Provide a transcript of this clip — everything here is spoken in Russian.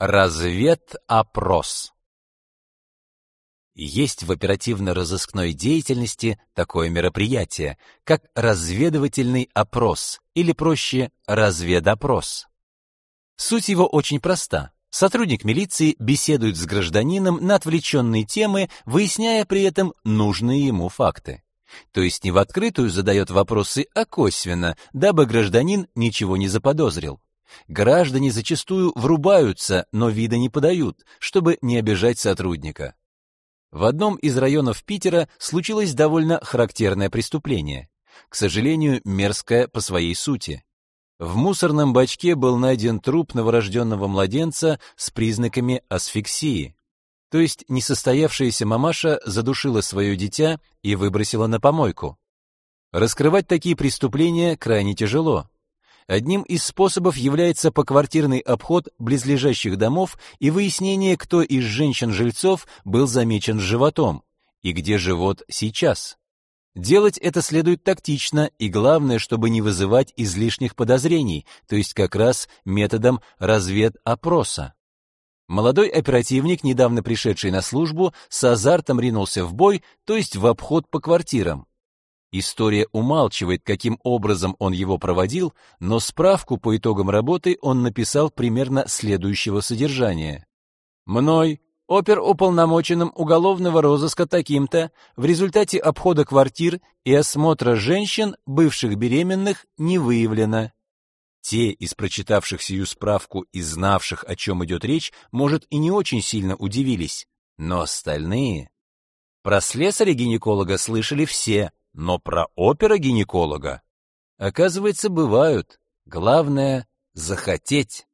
Разведопрос. Есть в оперативно-розыскной деятельности такое мероприятие, как разведывательный опрос, или проще разведопрос. Суть его очень проста. Сотрудник милиции беседует с гражданином на отвлеченные темы, выясняя при этом нужные ему факты. То есть не в открытую задает вопросы, а косвенно, дабы гражданин ничего не заподозрил. Граждане зачастую врубаются, но вида не подают, чтобы не обижать сотрудника. В одном из районов Питера случилось довольно характерное преступление. К сожалению, мерзкое по своей сути. В мусорном бачке был найден труп новорожденного младенца с признаками асфиксии. То есть несостоявшаяся мамаша задушила свое дитя и выбросила на помойку. Раскрывать такие преступления крайне тяжело. Одним из способов является поквартирный обход близлежащих домов и выяснение, кто из женщин-жильцов был замечен с животом и где живот сейчас. Делать это следует тактично и главное, чтобы не вызывать излишних подозрений, то есть как раз методом разведопроса. Молодой оперативник, недавно пришедший на службу, с азартом ринулся в бой, то есть в обход по квартирам. История умалчивает, каким образом он его проводил, но справку по итогам работы он написал примерно следующего содержания. «Мной, оперуполномоченным уголовного розыска таким-то, в результате обхода квартир и осмотра женщин, бывших беременных, не выявлено». Те из прочитавших сию справку и знавших, о чем идет речь, может, и не очень сильно удивились, но остальные... Про слесаря-гинеколога слышали все, но про опера-гинеколога, оказывается, бывают. Главное — захотеть.